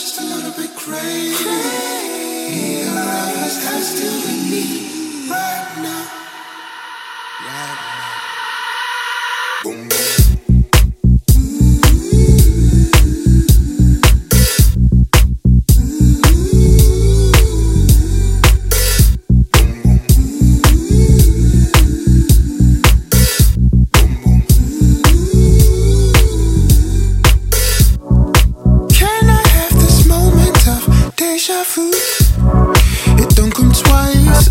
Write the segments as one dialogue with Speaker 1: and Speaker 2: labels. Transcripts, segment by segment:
Speaker 1: just a little bit crazy. Neither of us has food. It don't come twice.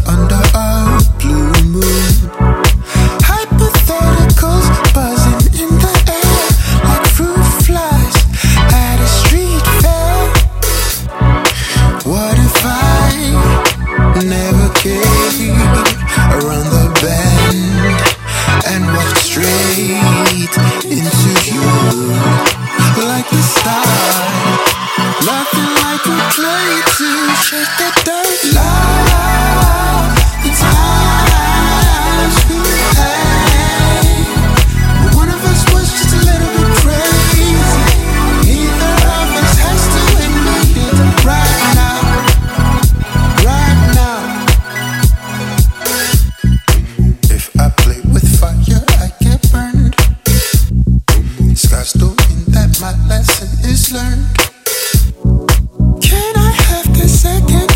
Speaker 1: that my lesson is learned. Can I have this second?